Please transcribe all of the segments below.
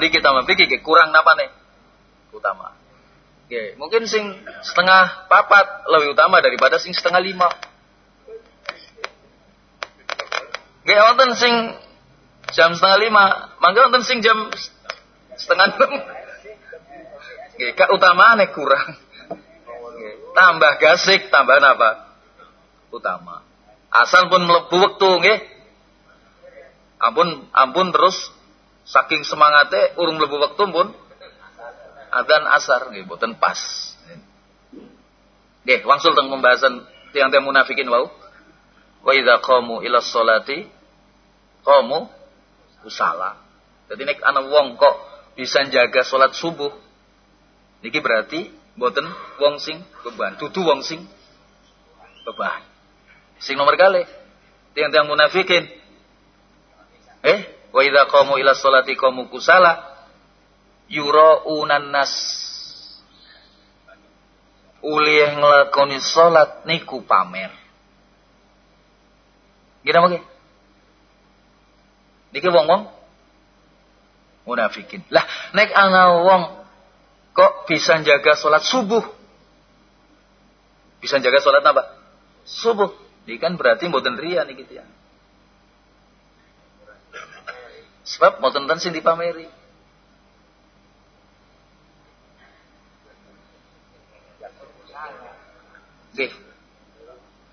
Beri kita mriki kurang napa nih? Utama. Oke, mungkin sing setengah papat lebih utama daripada sing setengah lima. Oke, wonten sing jam setengah lima, mangga wonten sing jam setengah enam. Oke, nih kurang. Tambah gasik, tambah apa? Utama. Asal pun melebu waktu, nggih. Ampun, ampun terus saking semangatnya urung melebu waktu pun adzan asar nggih boten pas. Nggih, wangsul teng pembahasan tiang-tiang munafikin wau. Wa idza qamu ila sholati qamu usala. Jadi nek ana wong kok bisa jaga salat subuh niki berarti boten wong sing beban, dudu wong sing beban. Sing nomor kali tiang-tiang munafikin. Eh, wa idza qamu ila sholati qamu kusala yuraunan nas ulih nglakoni salat niku pamer Gimana mungkin? Niki wong-wong munafikin. Lah, nek ana wong kok bisa jaga salat subuh? Bisa jaga salat apa? Subuh. Ini kan berarti mboten ria nih gitu ya. Sebab mboten ten sing dipameri. Nggih.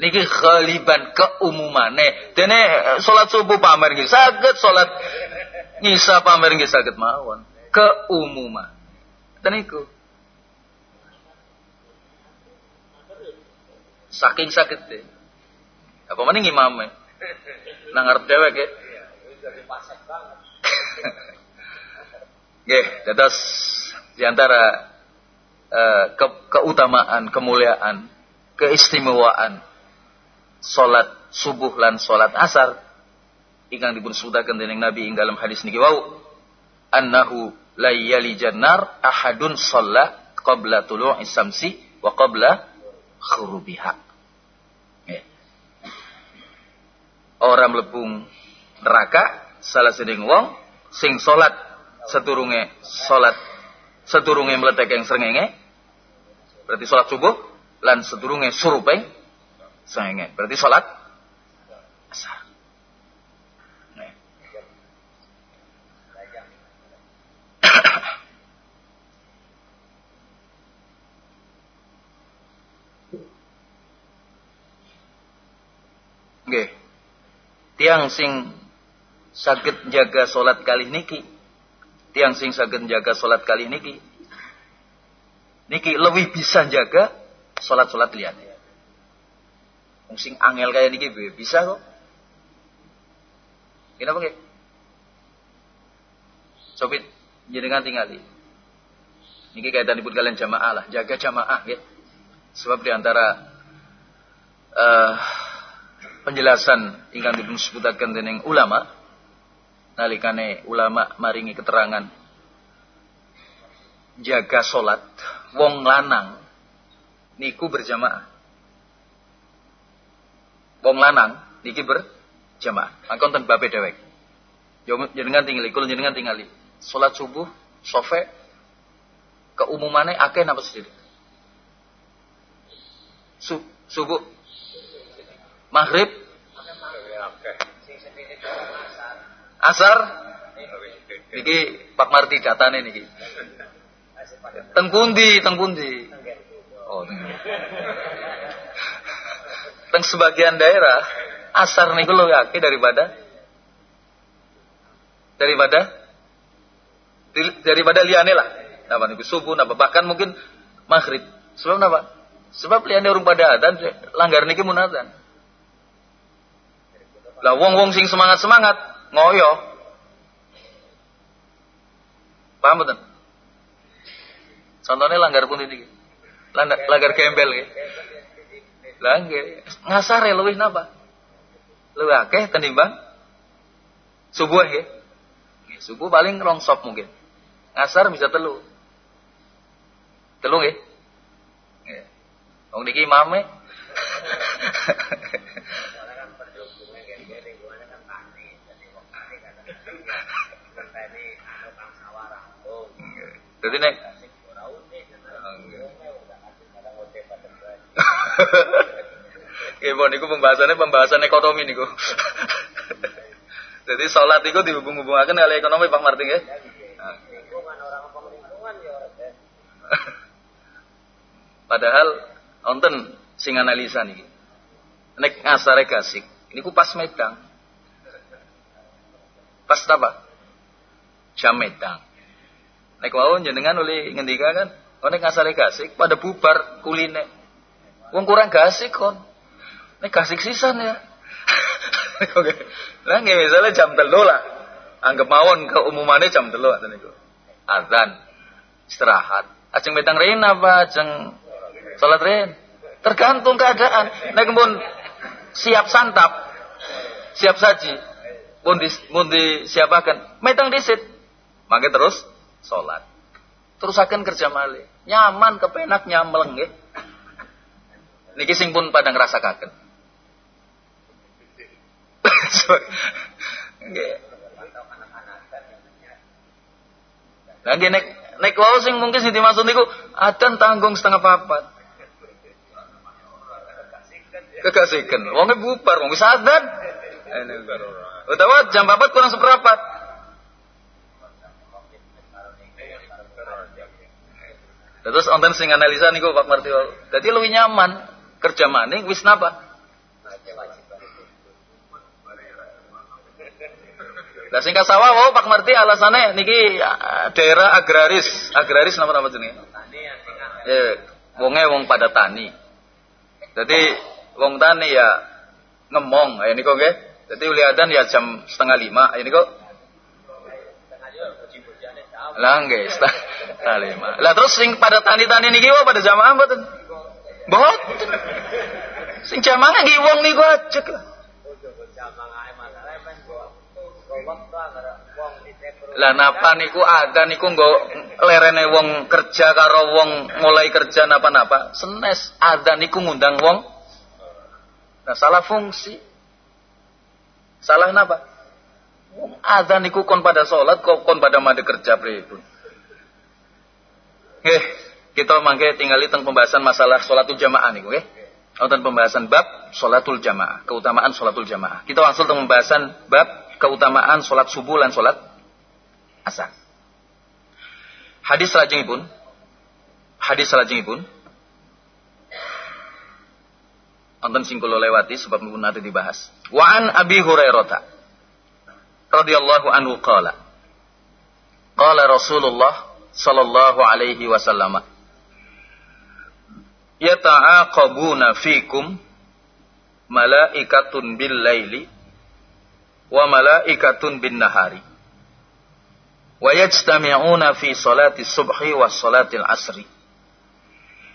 Niki khaliban keumumane. Dene eh, salat subuh pamer nggih saged, salat ngisa pamer nggih saged mawon. Keumuman. Dan iku. Saking sakit deh. Apa mana imame? Nang ngarep dewek ya. Nggih, dados di antara uh, ke keutamaan, kemuliaan keistimewaan salat subuh lan salat asar ingkang dipun sebutaken dening Nabi ing dalam hadis niki wau annahu la yalijan nar ahadun shalla qabla tulu'i samsi wa qabla khurubiha. Orang melebung neraka salah seding wong sing salat seturunge salat seturunge meletek yang srengenge berarti salat subuh lan sedurunge surupe senge. Berarti salat asar. Tiang sing saged jaga salat kali niki. Tiang sing saged jaga salat kali niki. Niki lebih bisa jaga Sholat-sholat lihat. Wong sing angel kayak niki bisa kok. Kenapa nggih? Sopit jenengan tinggali. Niki kaitanipun kalian jamaah lah, jaga jamaah ya. Sebab di antara uh, eh, penjelasan ingkang dipun sebutaken dening ulama nalikane ulama maringi keterangan jaga salat wong lanang niku berjamaah. Wong lanang niki berjamaah. Maka wonten babe dewek. Jenengan tingali, kula jenengan tingali. Salat subuh, sofe keumumannya akeh napa? Su, subuh maghrib asar niki Pak Marti datane niki tengkundi tengkundi Oh. Teng sebagian daerah asar niku lo yakin daripada daripada daripada liane lah. Napa niku subuh napa bahkan mungkin maghrib. Sebab napa? Sebab liane urung pada adzan langgar niki mun. Lah wong-wong sing semangat-semangat ngoyo. Paham betul? Contohnya langgar pun ini lagar gembel ya. Lah nggih, ngasare luwih napa? Luwih akeh tenimbang subuh ya. Subuh paling rong sop mungkin. Ngasar bisa telu. Telu. Nggih. Wong niki imame. Jadi nek Nggih, niku pembahasannya pembahasan ekonomi niku. Jadi sholat itu dihubung-hubungaken kali ekonomi Pak Martin ya. Padahal onten sing analisa nih. Nek ngasare gasik, niku pas medang. Pas apa? Jam medang. Nek wau jenengan oleh ngendika kan, oh nek ngasare gasik pada bubar kuline. Wong kurang gasik kon. Nek gasik sisan ya. Oke. Lah nggih misalnya jam telu lah. Anggap mawon keumumannya jam telu atau niku. Azan. Istirahat. Ajeng metang rin apa ajeng salat rin? Tergantung keadaan. Nek pun siap santap, siap saji, pun di, pun metang disit. Maka terus sholat. Terus akan kerja malih. Nyaman, kepenak, nyameleng nggih. Niki sing pun pada ngrasakaken. Nggih. Lagi nek nek wau sing mungkin sing dimaksud niku adan tanggung setengah papat. Kekasikan. Wonge bubar, wong wis adan. Utawa jam papat kurang seperempat. Terus onten sing analisa niku Pak Marti. Dadi luwih nyaman kerja maning wis napa? Lah sing kasawa wow Pak Marti alasannya niki daerah agraris, agraris napa nama jenenge? Ya, wonge wong pada tani. Jadi wong tani ya ngemong, ya niku nggih. Jadi uliadan ya jam setengah lima, ini kok lah nggih, lima. Lah terus sing pada tani-tani niki wae pada jamaah mboten? Mboten. Sing jamaah nggih wong niku ajek. Lah napa niku ada niku nggo lerene wong kerja karo wong mulai kerja napa-napa. Senes ada niku ngundang wong. Nah salah fungsi. Salah napa? Adzan niku kon pada sholat, kok kon pada mandi kerja pripun. Oke, kita mangke tinggal tentang pembahasan masalah sholatul jamaah niku nggih. Wonten pembahasan bab sholatul jamaah, keutamaan sholatul jamaah. Kita langsung tentang pembahasan bab keutamaan sholat subuh dan sholat asar. Hadis pun, hadis pun, Wonten sing kula lewati sebab pun nanti dibahas. Wa an Abi Hurairah radhiyallahu anhu qala. Qala Rasulullah sallallahu alaihi wasallam yata'aqabuna fikum malaikatun bil laili wa malaikatun bin nahari wa yajtami'una fi salati subhi wa salati al-asri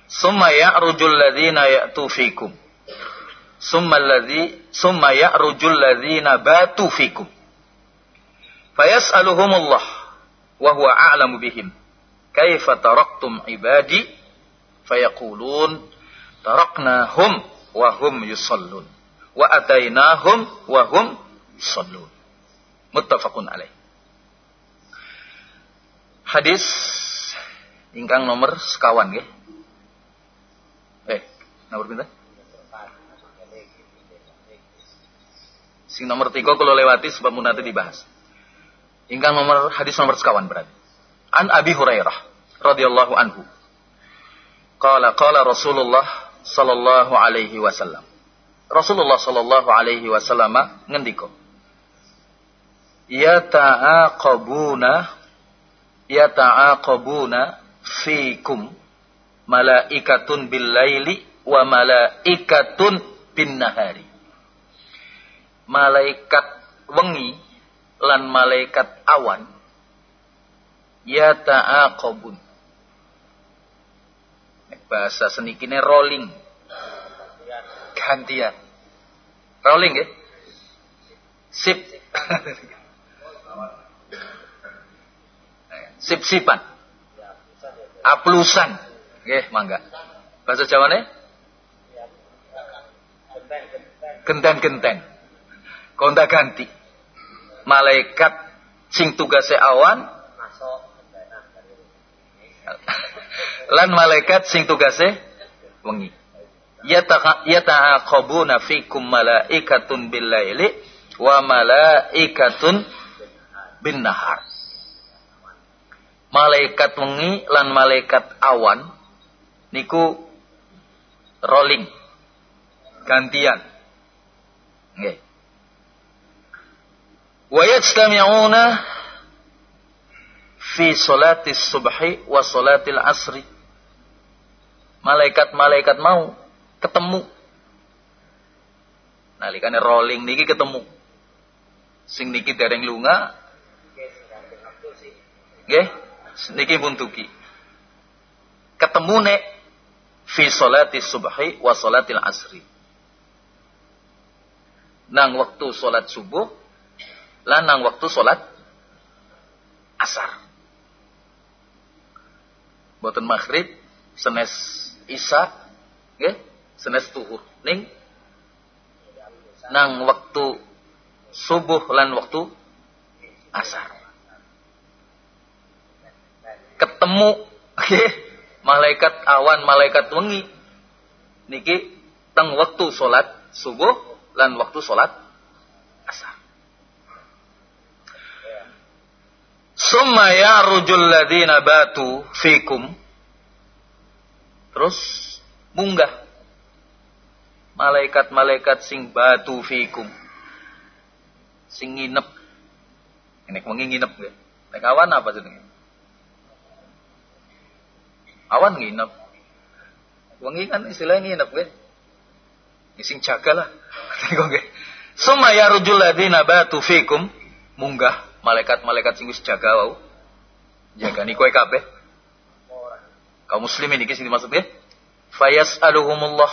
summa ya'rujul ladzina ya'tu fikum. Summa alladhi summa ya'rujul ladzina batu fikum Fayas'aluhumullah wa huwa a'lamu bihim. Kaifa taraktum ibadi? Fayaqulun taraknahum wa hum yusallun. Wa atainahum wa hum yusallun. Muttafaqun alaih. Hadis ingkang nomor sekawan nggih. Eh, nomor pinten? Sing nomor tiga kalau lewati sebab nanti dibahas. Hingga nomor hadis nomor sekawan berarti. An Abi Hurairah radhiyallahu anhu. Qala qala Rasulullah sallallahu alaihi wasallam. Rasulullah sallallahu alaihi wasallam ngendika. Ya ta'aqabuna ya ta'aqabuna fikum malaikatun bil laili wa malaikatun bin nahari. Malaikat wengi lan malaikat awan ya ta'aqabun bahasa senikine rolling. Gantian. Rolling ya? Sip. Sip-sipan. Aplusan. Nggih mangga. Bahasa Jawane genten-genten konda ganti malaikat sing tugase awan lan malaikat sing tugase wengi. Yata'aqabuna fikum malaikatun bil laili wa malaikatun bin nahar malaikat wengi lan malaikat awan niku rolling gantian. Nggih wa yajtami'una fi salatis subhi wa salatil asri malaikat-malaikat mau ketemu. Nalikane rolling niki ketemu. Sing niki dereng lunga. Nggih niki buntuki ketemu nek fi salati subhi wa salatil asri. Nang waktu salat subuh lan nang waktu salat asar. Boten maghrib senes isya nggih? Senes tuhur ning? Nang waktu subuh lan waktu asar. Ketemu okay, malaikat awan malaikat wengi. Niki teng waktu salat subuh lan waktu salat asar summa rujul ladina batu fikum. Terus munggah malaikat-malaikat sing batu fikum. Sing nginep. Ini wengi nginep ya nek awan apa jenenge? Awan nginep. Wengi kan istilahnya nginep ya sing jaga lah Suma ya rujul ladina batu fikum. Munggah malaikat-malaikat sing wis jaga wau. Jaga ni kowe kabeh. Kaum muslimin iki sing dimaksud ya fayas aluhumullah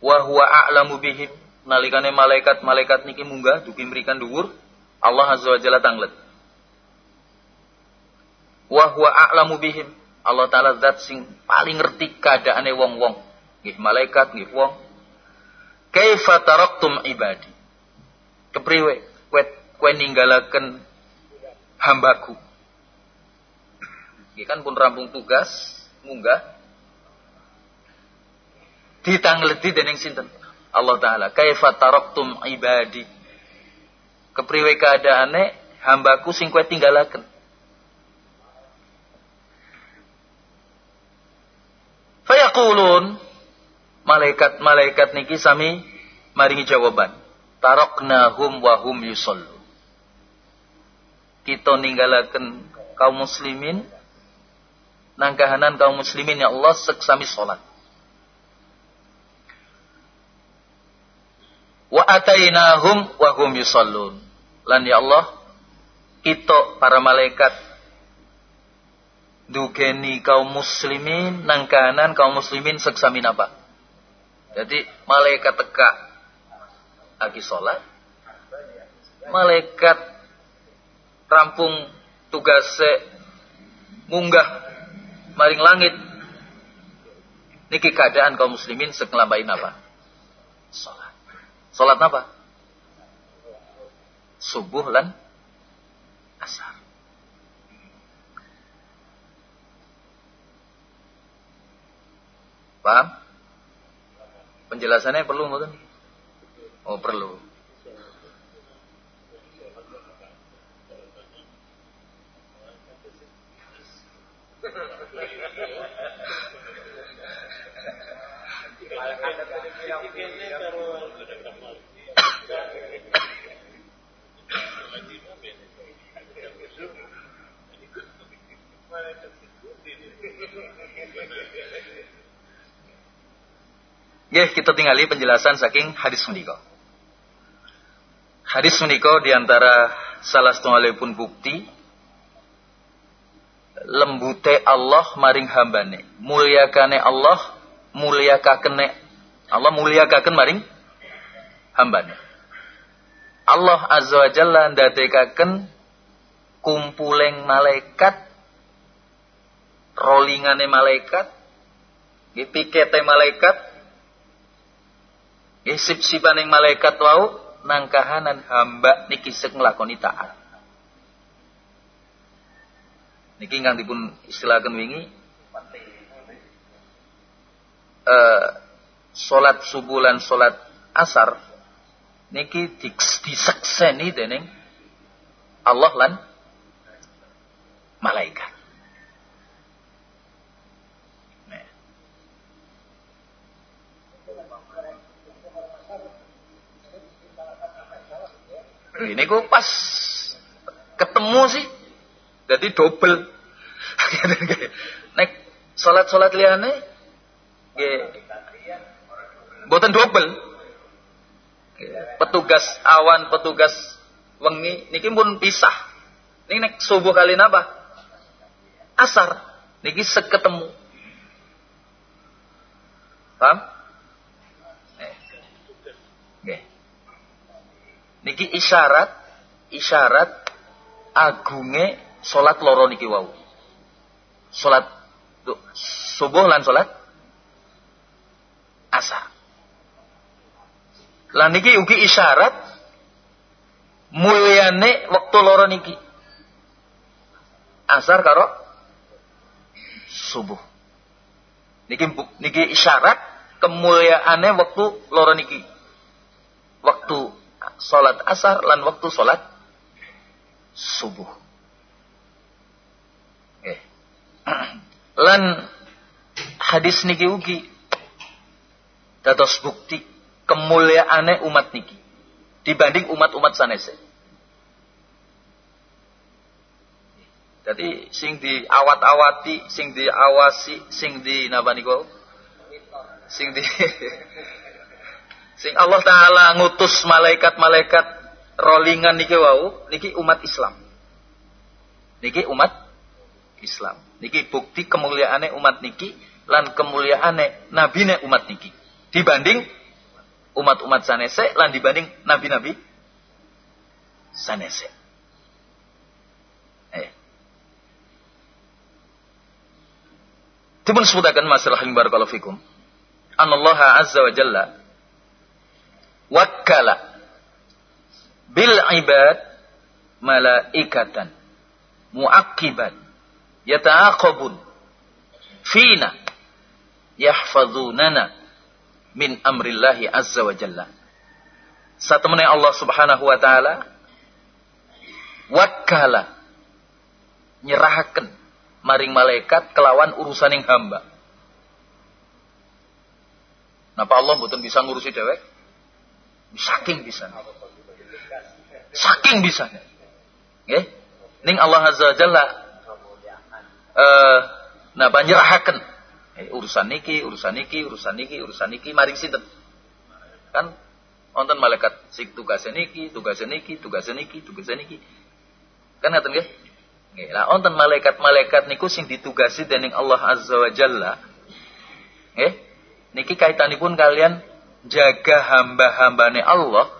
wa huwa a'lamu bihim. Nalikane malaikat-malaikat niki munggah dugi memberikan dhuwur. Allah azza wa jalla tanglet. Wa huwa a'lamu bihim. Allah taala zat sing paling ngerti keadaane wong-wong. Nggih malaikat nggih wong. Kaifa taraktum ibadi? Kepriwe kowe kowe ninggalaken hambaku. Nggih kan pun rampung tugas munggah. Ditangleti dening sinten? Allah taala. Kaifa taraktum ibadi? Kepriwe keadaane hambaku sing kowe tinggalaken. Fayaqulun. Malaikat-malaikat niki sami maringi jawaban. Taraknahum wa hum yusallu kita ninggalaken kaum muslimin nang kahanan kaum muslimin ya Allah seksami salat wa atainahum wa hum yusallun. Lan ya Allah, kita para malaikat dugeni kaum muslimin nang kanan kaum muslimin seksamin apa? Jadi malaikat teka lagi sholat, malaikat rampung tugasnya munggah maring langit niki keadaan kaum muslimin sekelambain apa? Sholat. Salat apa? Subuh lan asar. Paham? Penjelasannya perlu mungkin? Oh perlu. Ya, kita tinggali penjelasan saking hadis menika. Hadis menika di antara salah pun bukti lembute Allah maring hambane. Mulyakane Allah mulyakakene Allah mulyakaken maring hambane. Allah azza wa jalla ndadekaken kumpuleng malaikat rollingane malaikat pikete malaikat Isip sipaning malaikat wau nangkahanan hamba niki sek nglakoni taat. Niki ingkang dipun istilahaken wingi eh salat subuh lan salat asar niki disekseni dening Allah lan malaikat. Ini ku pas ketemu sih, jadi double. Nek sholat-sholat liane, buatan double. Petugas awan, petugas wengi, niki pun pisah. Ini nek subuh kali napa? Asar, niki seketemu. Paham? niki isyarat isyarat agunge salat loro niki wau. Salat subuh lan salat asar. Lan niki ugi isyarat mulyane wektu loro niki. Asar karo subuh. Niki niki isyarat kemuliaane waktu loro niki. Waktu salat asar lan waktu salat subuh. Okay. lan hadis niki ugi dados bukti kemuliaane umat niki dibanding umat-umat sanese. Jadi sing diawat-awati, sing diawasi, sing di napa niku? Sing di Sing Allah Ta'ala ngutus malaikat-malaikat rollingan niki wau, niki umat Islam. Niki umat Islam. Niki bukti kemuliaannya umat niki lan kemuliaannya nabine umat niki. Dibanding umat-umat sanese lan dibanding nabi-nabi sanese. Eh. Dipun sebutaken masalah yang barakallahu fikum. Anallaha azza wa jalla wakkala bil ibad malaikatan muakkiban yata'aqabun fina yahfazunana min amrillahi azza wa jalla satu menit Allah subhanahu wa ta'ala wakkala nyerahkan maring malaikat kelawan urusan yang hamba Napa Allah betul bisa ngurusi dewek? Saking bisa. Saking bisa. Nggih. Ning Allah Azza wa Jalla eh nah panjerahaken eh, urusan niki, urusan niki, urusan niki, urusan niki maring sinten? Kan wonten malaikat sing tugas niki, tugas niki, tugas niki, tugas niki. Kan ngaten nggih? Nggih. Lah wonten malaikat-malaikat niku sing ditugasi dening Allah Azza wa Jalla. Nggih. Niki kaitanipun kalian jaga hamba-hambane Allah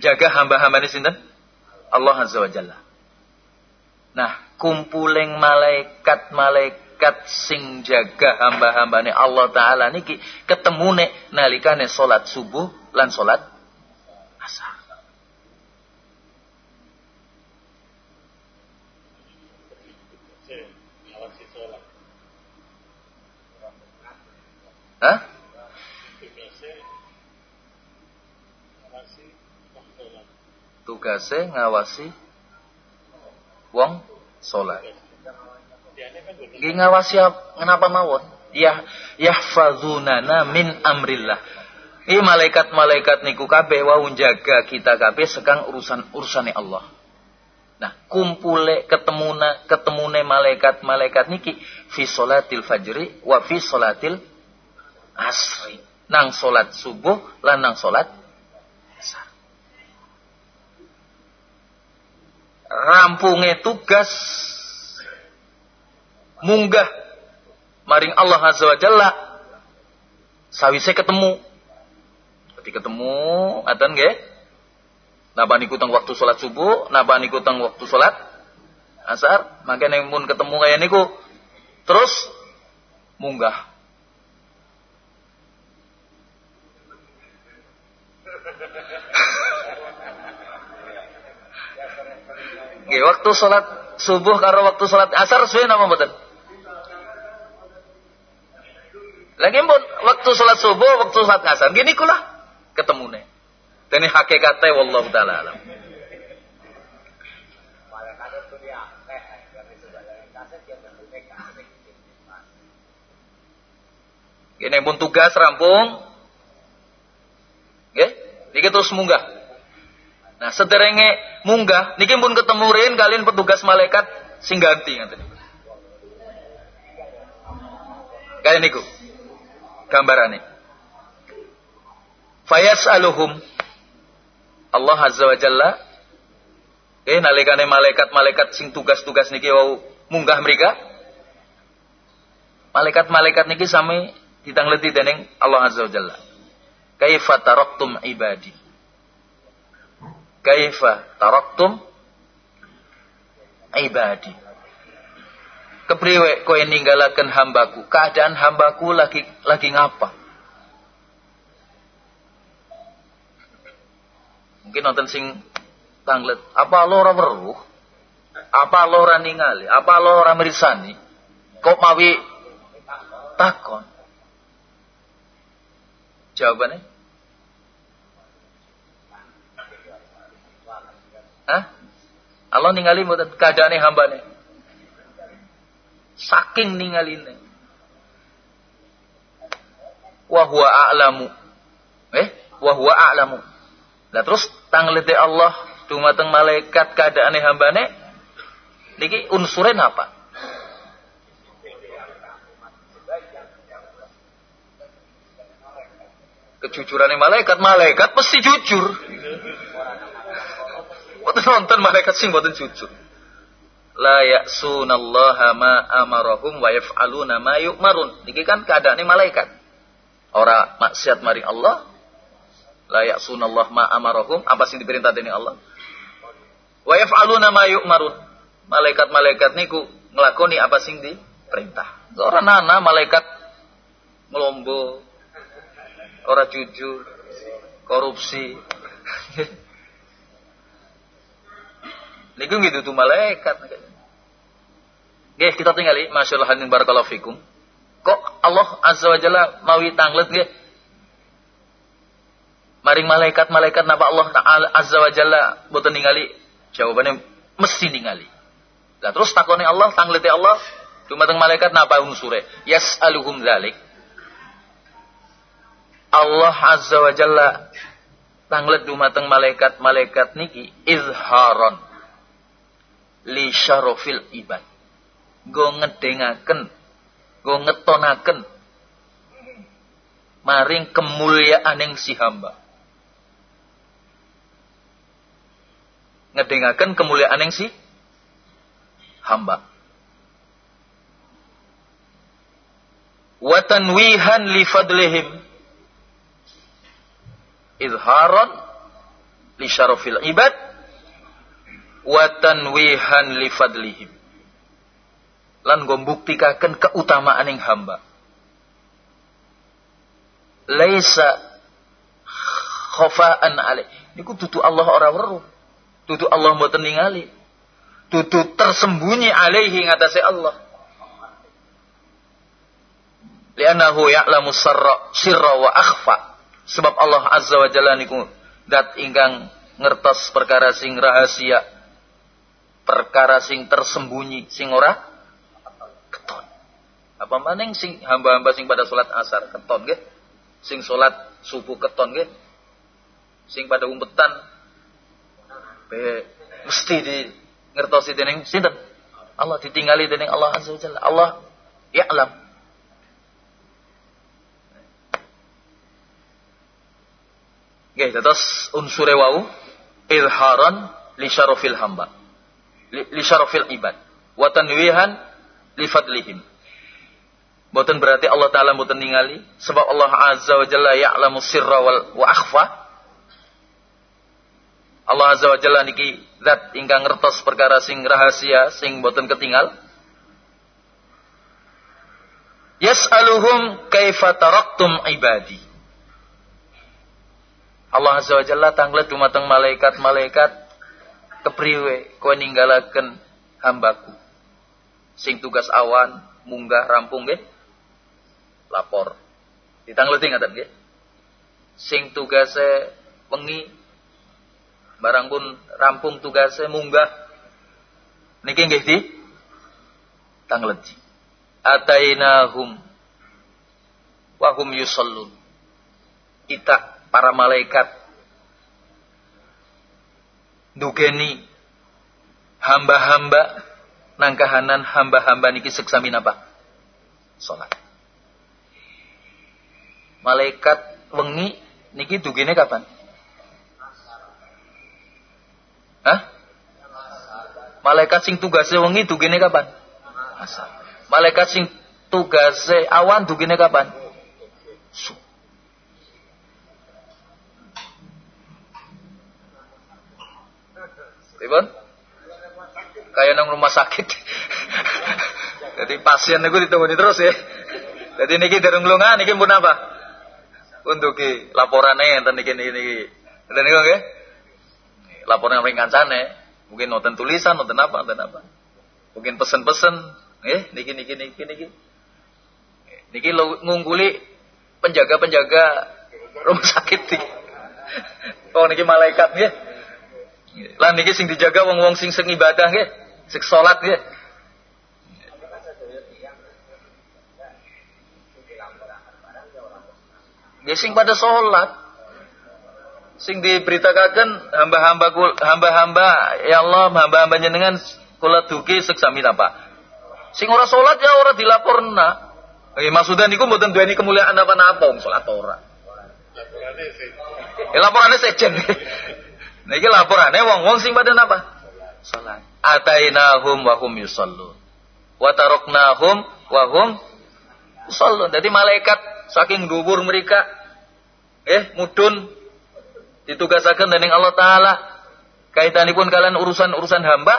jaga hamba-hambane sinten Allah azza wa jalla nah kumpuling malaikat-malaikat sing jaga hamba-hambane Allah taala niki ketemune nalikane salat subuh lan salat asar Hah? tugase ngawasi wong salat. Nggih ngawasi kenapa mawon? Ya yahfazunana min amrillah. Ini malaikat-malaikat niku kabeh wau jaga kita kabeh sekang urusan urusane Allah. Nah, kumpule ketemuna ketemune malaikat-malaikat niki fi salatil fajri wa fi salatil asri. Nang salat subuh lan nang salat asar. Rampungnya tugas. Munggah. Maring Allah Azza wa Jalla. Sawise ketemu. Ketika ketemu atan nggih? Napa niku teng waktu salat subuh napa niku teng waktu salat asar? Makanya pun ketemu kaya niku. Terus munggah Nggih, waktu salat subuh karo waktu salat asar suwe napa mboten? Lagi pun waktu salat subuh, waktu salat asar gini kula ketemune. Dan ini hakikatnya wallahu taala alam. Gini pun tugas rampung. Nggih, niki terus munggah. Nah, sederenge munggah niki pun ketemu rin kalian petugas malaikat sing ganti ngaten. Kayak niku. Gambarane. Fayas'aluhum Allah Azza wa Jalla Eh nalikane malaikat-malaikat sing tugas-tugas niki wau munggah mereka malaikat-malaikat niki sami ditangleti dening Allah Azza wa Jalla. Kaifa taraktum ibadi? Kaifa taraktum ibadi? Kepriwe kowe ninggalaken hambaku? Keadaan hambaku lagi lagi ngapa? Mungkin nonton sing tanglet. Apa lo ora weruh? Apa lo ora ningali? Apa lo ora mirsani? Kok mawi takon? Jawabannya? Hah? Allah ningali mboten keadaane hambane. Saking ningaline. Wa huwa a'lamu. Eh, wa huwa a'lamu. Lah terus tanglete Allah dumateng malaikat keadaane hambane niki unsuren apa? kejujuran malaikat malaikat pasti jujur Boten nonton malaikat sing boten jujur. La ya'sunallaha ma amarahum wa yaf'aluna ma yu'marun. Niki kan keadaane malaikat. Ora maksiat mari Allah. La ya'sunallah ma amarahum. Apa sing diperintah dening Allah? Wa yaf'aluna ma yu'marun. Malaikat-malaikat niku nglakoni apa sing diperintah. Ora nana malaikat ngelombo ora jujur, korupsi. Niku gitu tuh malaikat. Nggih, kita tinggali masyaallah hanin barakallahu fikum. Kok Allah Azza wa Jalla mawi tanglet nggih? Maring malaikat-malaikat napa Allah Ta'ala Azza wa Jalla boten ningali? Jawabannya mesti ningali. Lah terus takone Allah, tanglete Allah, dumateng malaikat napa unsure? Yas'aluhum dzalik. Allah Azza wa Jalla tanglet dumateng malaikat-malaikat niki izharon li syarofil ibad. Go ngedengaken, go ngetonaken maring kemuliaan si hamba. Ngedengaken kemuliaan si hamba. Watanwihan li fadlihim izharan li syarafil ibad wa tanwihan li fadlihim. Lan ngombuktikaken keutamaan yang hamba. Laisa khofaan alaih. Niku dudu Allah ora weruh. Dudu Allah mboten ningali. Dudu tersembunyi alaihi ngatasé Allah. Li'annahu ya'lamu sirra sirra wa akhfa. Sebab Allah Azza wa Jalla niku dat ingkang ngertos perkara sing rahasia, perkara sing tersembunyi, sing ora keton. Apa maning sing hamba-hamba sing pada salat asar keton nggih? Sing salat subuh keton nggih? Sing pada umpetan be mesti di ngertosi dening sinten? Allah ditinggali dening Allah Azza wa Jalla. Allah ya'lam Nggih, terus unsure wau izharan li syarafil hamba. Li, syarafil ibad. Wa tanwihan li fadlihim. Boten berarti Allah Ta'ala boten ningali. Sebab Allah Azza wa Jalla ya'lamu sirra wal wa akhfa. Allah Azza wa Jalla niki zat ingkang ngertos perkara sing rahasia sing boten ketinggal. Yas'aluhum kaifa taraktum ibadi. Allah Azza wa Jalla tanglet dumateng malaikat-malaikat kepriwe kowe ninggalaken hambaku. Sing tugas awan munggah rampung nggih lapor. Ditangleti ngaten nggih. Sing tugase wengi barang pun rampung tugase munggah niki nggih di tangleti. Atainahum wahum yusallun. Kita para malaikat dugeni hamba-hamba nangkahanan hamba-hamba niki seksamin apa? Salat. Malaikat wengi niki dugene kapan? Hah? Malaikat sing tugase wengi dugene kapan? Asar. Malaikat sing tugase awan dugene kapan? Subuh. Pripun? Kayak nang rumah sakit. Jadi pasien niku ditunggu terus ya. Jadi niki dereng lunga niki pun apa? Untuk ki laporane enten niki niki niki. Enten niku nggih. Laporan ring kancane, mungkin nonton tulisan, nonton apa, nonton apa. Mungkin pesen-pesen, nggih niki niki niki niki. Niki lo ngungguli penjaga-penjaga rumah sakit iki. Oh niki malaikat nggih. Lah niki sing dijaga wong-wong sing sing ibadah nggih, sing salat nggih. Nggih sing pada salat. Sing diberitakan hamba-hamba hamba-hamba ya Allah hamba-hamba jenengan kula duki seksami apa? Sing ora salat ya ora dilaporna. Eh maksudnya niku mboten duweni kemuliaan apa-apa wong salat ora. Laporane sejen. Niki laporane wong-wong sing pada napa? Salat. Atainahum wa hum yusallun. Wa taroknahum wa hum yusallun. Jadi malaikat saking dhuwur mereka eh mudun ditugasaken dening Allah taala kaitanipun kalian urusan-urusan hamba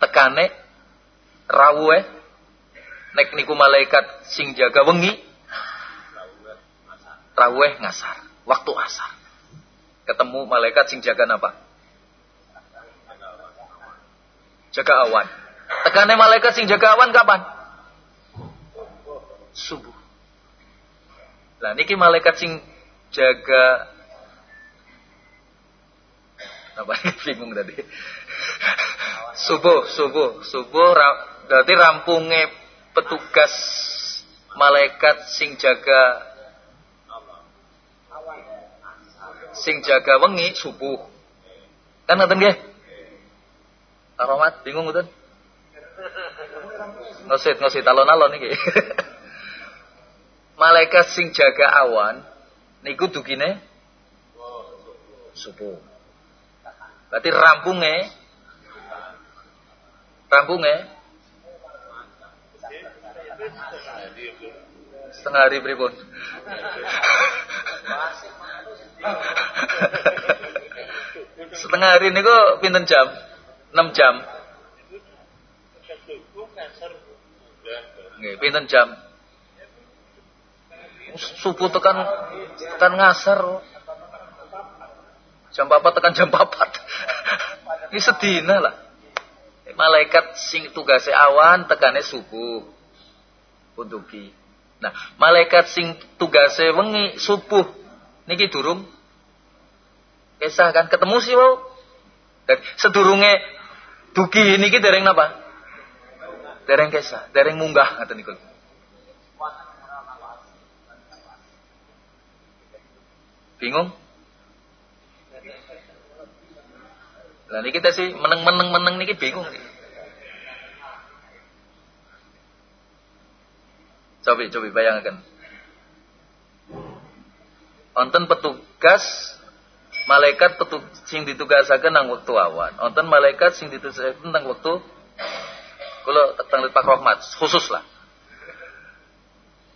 tekane rawuhe nek niku malaikat sing jaga wengi rawuhe ngasar waktu asar ketemu malaikat sing jaga apa? Jaga awan. Tekane malaikat sing jaga awan kapan? Subuh. Lah niki malaikat sing jaga apa bingung tadi. subuh, subuh, subuh berarti rampungnya petugas malaikat sing jaga sing jaga wengi subuh. Kan ngoten nggih? Aromat bingung ngoten. Ngosit ngosit alon-alon iki. Malaikat sing jaga awan niku dugine subuh. Berarti rampungnya rampungnya setengah hari pripun setengah hari ini kok pinten jam? 6 jam. Nggih, pinten jam? Subuh tekan tekan ngasar. Jam apa tekan jam papat. Ini sedina lah. Malaikat sing tugasnya awan tekane subuh. Untuki nah malaikat sing tugasnya wengi subuh niki durung. Kesah kan ketemu sih dan sedurunge duki niki dereng napa? Dereng kesah dereng munggah ngaten niku. Bingung? Lah niki kita sih meneng-meneng meneng niki bingung. Coba coba bayangkan. Onten petugas malaikat petug sing ditugasaken nang wektu awan. Onten malaikat sing ditugasaken nang wektu kula tentang Pak Rahmat khusus lah.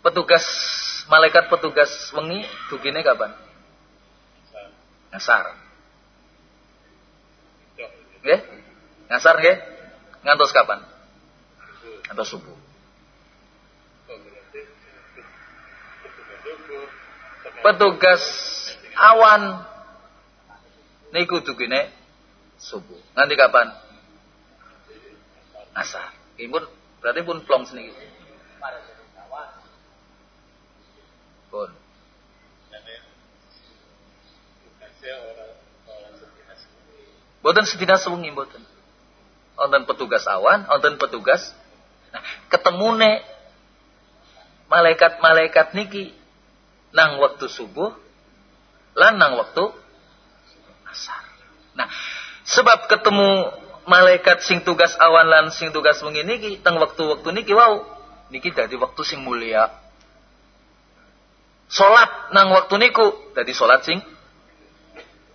Petugas malaikat petugas wengi dugine kapan? Ngasar. Nggih? Ngasar nggih? Ngantos kapan? Ngantos subuh. Petugas awan niku dugine subuh. Nanti kapan? asar. Ini berarti pun plong sini. Pun. Boten setidaknya sewengi boten. Wonten petugas awan, wonten petugas nah, ketemu nek malaikat-malaikat niki nang waktu subuh lan nang waktu asar. Nah, sebab ketemu malaikat sing tugas awan lan sing tugas wengi niki teng waktu-waktu niki wow niki dadi waktu sing mulia. Salat nang waktu niku dadi salat sing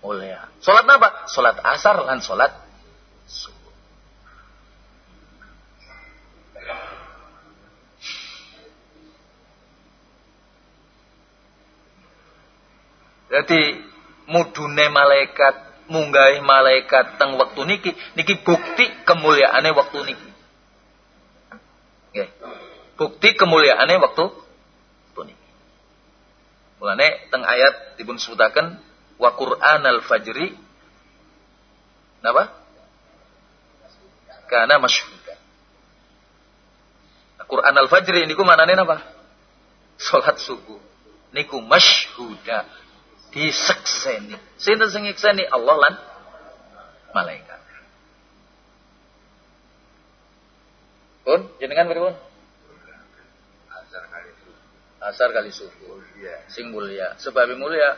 mulia. Salat apa? Salat asar lan salat subuh. Jadi mudune malaikat munggahi malaikat teng waktu niki niki bukti kemuliaannya waktu niki. Okay. Bukti kemuliaannya waktu waktu niki. Mulane teng ayat dipun sebutaken wa Qur'an al-fajri napa? Karena masyhuda. Quran al-fajri niku manane napa? Salat subuh. Niku masyhuda disekseni. Sinten sing nyekseni Allah lan malaikat. Pun jenengan pripun? Asar kali subuh. Asar kali subuh. Sing mulia. Sebab mulia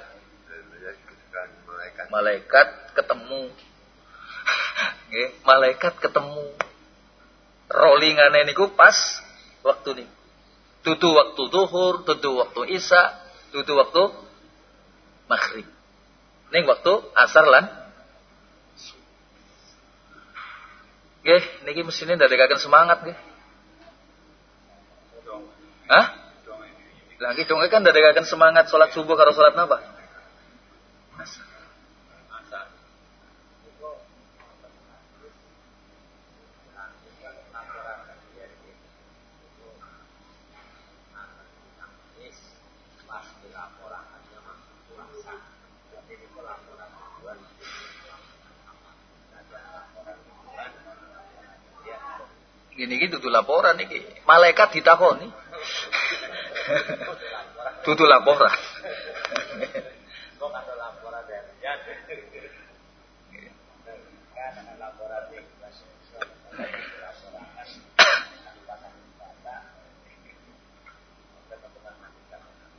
malaikat. Malaikat ketemu. Nggih, malaikat ketemu. Rollingane niku pas waktu nih. Tutu waktu duhur, tutu waktu isya, tutu waktu maghrib. Ning waktu asar lan Nggih, niki mesine ndadekaken semangat nggih. Hah? Lah iki donge kan ndadekaken semangat salat subuh karo salat napa? Asar. Gini gitu tuh laporan nih, Malaikat ditakoni. Tutu laporan.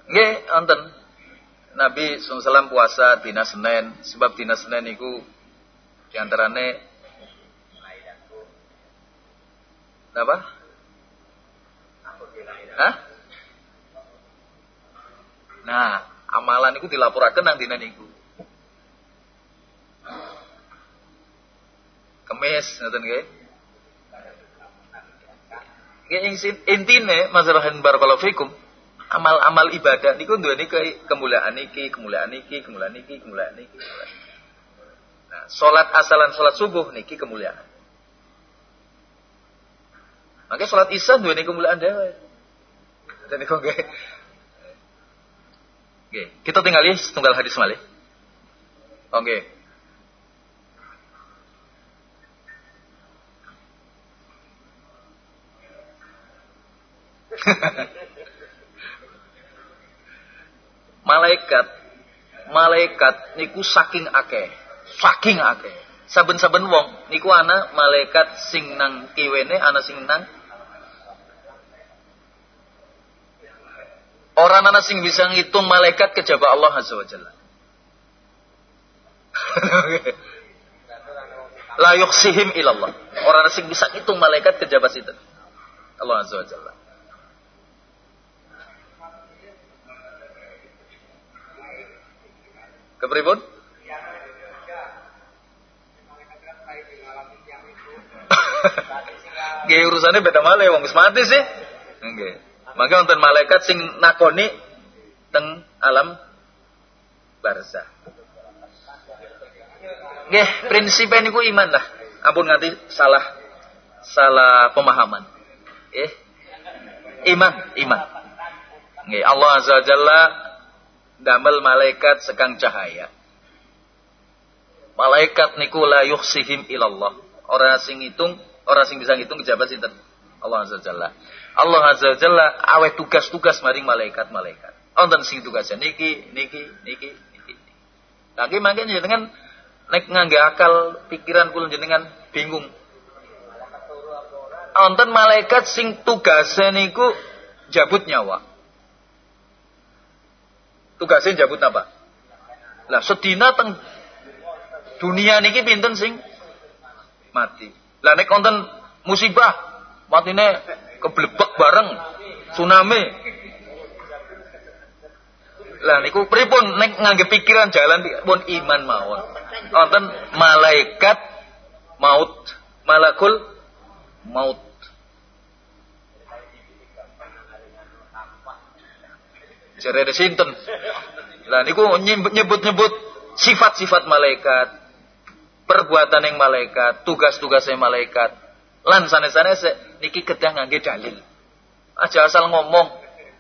Nggih, wonten. Nabi SAW puasa dina Senin, sebab dina Senin niku diantarane Apa? Hah? Nah, amalan itu dilaporkan nang dina niku. Kemis ngoten nggih. Nggih intine mazrahan barakallahu fikum. Amal-amal ibadah niku duweni kemuliaan niki, kemuliaan niki, kemuliaan niki, kemuliaan niki. Nah, salat asalan salat subuh niki kemuliaan. Makanya sholat isya dua nih kemuliaan dewa. Dan itu oke. Oke, kita tinggal lihat tunggal hadis malih. Oke. malaikat malaikat niku saking akeh saking akeh saben-saben wong niku ana malaikat sing nang kiwene ana sing nang Orang ana sing bisa ngitung malaikat kejaba Allah Azza wa Jalla. La yuksihim ilallah. Orang sing bisa ngitung malaikat kejaba situ. Allah Azza wa Jalla. Kepribun? Gak urusannya beda malah wong wis mati sih. Nggih. Maka wonten malaikat sing nakoni teng alam barzah. Nggih, prinsipe niku iman lah. Ampun nganti salah salah pemahaman. Eh, iman, iman. Nggih, Allah Azza Jalla damel malaikat sekang cahaya. Malaikat niku la yuhsihim ilallah. Orang sing hitung Orang sing bisa ngitung kejabat sinten? Allah Azza Jalla. Allah Azza Jalla awet tugas-tugas maring malaikat-malaikat. Wonten sing tugasnya niki, niki, niki, niki. Lagi makin jenengan nek ngangge akal pikiran kula jenengan bingung. Wonten malaikat sing tugasnya niku jabut nyawa. Tugasnya jabut apa? Lah sedina teng dunia niki pinten sing mati. Lah nek konten musibah, matine keblebek bareng tsunami. Lah niku pripun nek ngangge pikiran jalan pun iman mawon. Wonten malaikat maut, malakul maut. Jare sinten? Lah niku nyebut-nyebut sifat-sifat malaikat, perbuatan yang malaikat, tugas-tugas yang malaikat. Lan sanes-sanes niki kedah ngangge dalil. Aja asal ngomong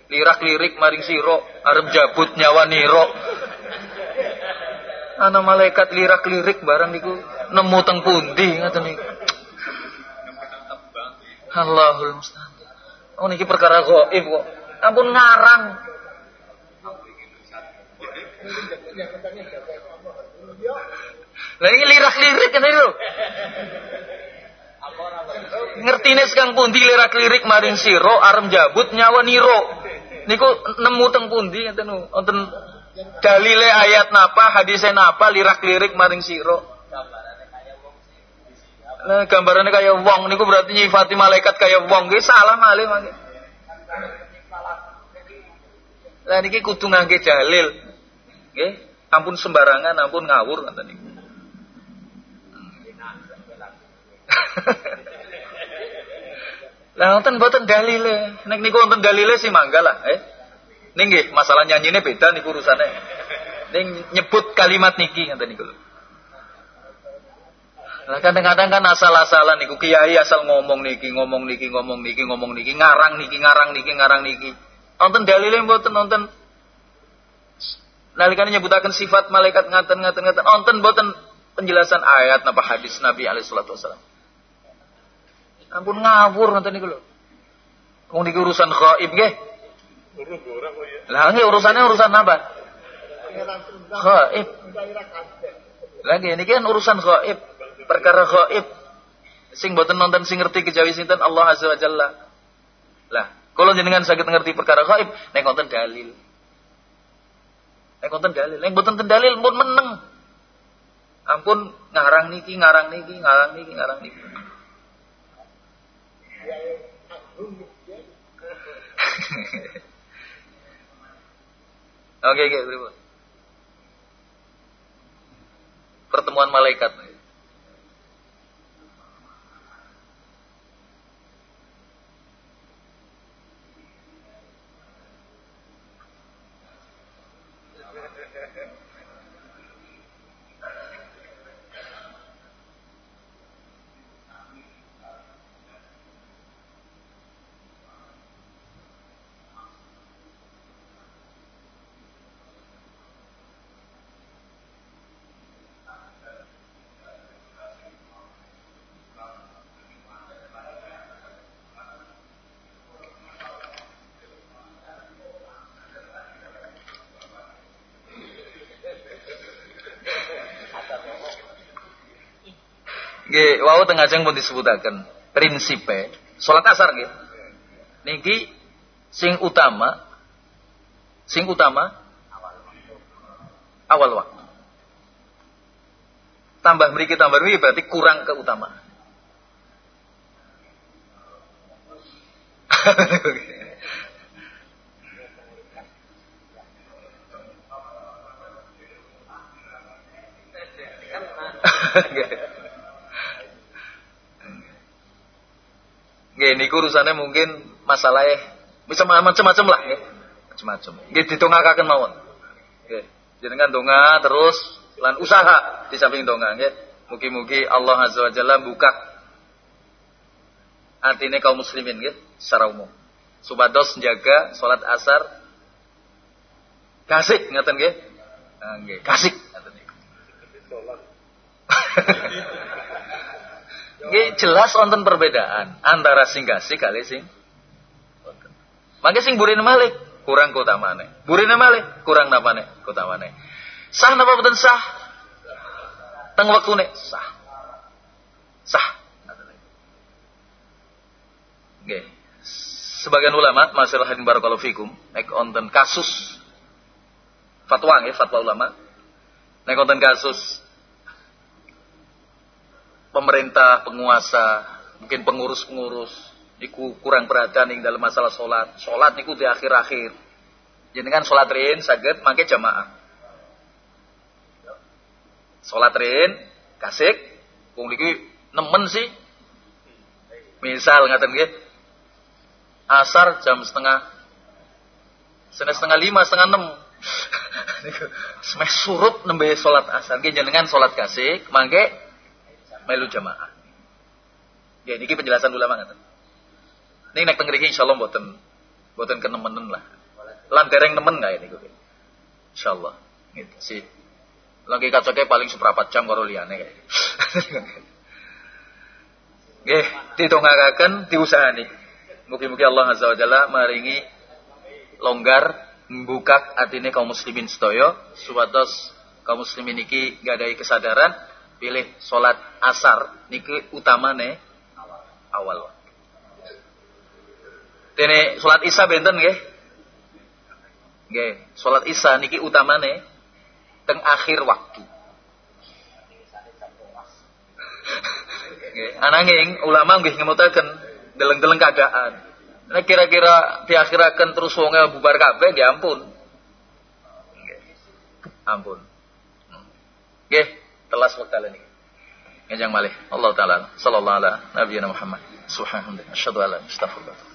lirak-lirik maring siro, arep jabut nyawa niro. Ana malaikat lirak-lirik barang niku nemu teng pundi ngoten niku. Allahul musta'an. Oh niki perkara gaib kok. Ampun ngarang. Lah ini lirak-lirik kan itu. Nih sekarang pundi lirak-lirik maring siro arem jabut nyawa niro. Niku nemu teng pundi ngeten wonten dalile ayat napa, hadise napa lirak-lirik maring siro. Nah, gambarannya kayak wong niku berarti nyifati malaikat kayak wong nggih salah malih mangke. Lah niki kudu ngangge dalil. Nggih, ampun sembarangan, ampun ngawur ngoten niku. Lah wonten mboten dalile. Nek niku wonten dalile sih mangga lah, eh. Ning nggih, masalah nyanyine beda niku urusane. Ning nyebut kalimat niki ngoten niku. Lah kadang-kadang kan asal-asalan niku kiai asal ngomong niki, ngomong niki, ngomong niki, ngomong niki, ngarang niki, ngarang niki, ngarang niki. Wonten dalile mboten wonten nalikane nyebutaken sifat malaikat ngaten ngaten ngaten wonten mboten penjelasan ayat napa hadis Nabi alaihi salatu wasallam. Ampun ngawur ngoten niku lho. Wong niki urusan gaib nggih. Lah nggih urusannya urusan apa? Gaib. Lagi ini kan urusan gaib, perkara gaib. Sing boten nonton sing ngerti kejawi sinten Allah Azza wa Jalla. Lah, kalau jenengan sakit ngerti perkara gaib, nek wonten dalil. Nek wonten dalil, nek boten dalil pun meneng. Ampun ngarang niki, ngarang niki, ngarang niki, ngarang niki. Oke, oke, berikut. Pertemuan malaikat. Nggih, wau tengah jeng pun disebutaken prinsipe salat asar nggih. Niki sing utama sing utama awal waktu. Tambah mriki tambah mriki berarti kurang keutamaan. Nggih niku urusane mungkin masalahnya bisa macam-macam lah nggih. Macam-macam. Nggih ditongakaken mawon. Nggih. Jenengan donga terus lan usaha di samping donga nggih. Mugi-mugi Allah Azza wa Jalla buka atine kaum muslimin nggih secara umum. Subados jaga salat asar kasih ngaten nggih. Nggih, kasih ngaten niku. Nggih jelas wonten perbedaan antara sing kasih kali sing Mangke sing burine malih kurang kutamane. Burine malih kurang napane kutamane. Sah napa boten sah? Teng wektune sah. Sah. Nggih. Sebagian ulama masalah hadin barakallahu fikum nek wonten kasus fatwa nggih fatwa ulama nek wonten kasus pemerintah penguasa mungkin pengurus-pengurus niku kurang perhatian ing dalam masalah sholat. Sholat niku di akhir-akhir. Jadi kan sholat rin saged mangke jamaah. Sholat rin kasih, wong niki nemen sih. Misal ngaten nggih. Asar jam setengah setengah setengah lima, setengah enam. Semeh surut nembe sholat asar. Nggih jenengan sholat kasih, mangke melu jamaah. Ya, ini penjelasan ulama ngaten. Ini nek teng insyaallah mboten mboten kenemenen lah. Lan dereng nemen kae niku. Insyaallah. Gitu sih. Lagi kacoke paling seprapat jam karo liyane kae. Nggih, ditongakaken diusahani. Mugi-mugi Allah Azza wa Jalla maringi longgar membuka atine kaum muslimin sedaya supados kaum muslimin iki gadai kesadaran pilih salat asar niki utamane awal. Dene salat Isya benten nggih. Nggih, salat Isya niki utamane teng akhir waktu. Ananging ulama nggih ngemutaken deleng-deleng keadaan. Nek kira-kira diakhiraken terus wonge bubar kabeh nggih ampun. Ampun. Nggih, telas wekdal niki. Malih. Allah taala. Sallallahu alaihi Nabi Muhammad. Subhanahu wa ta'ala asyhadu an la ilaha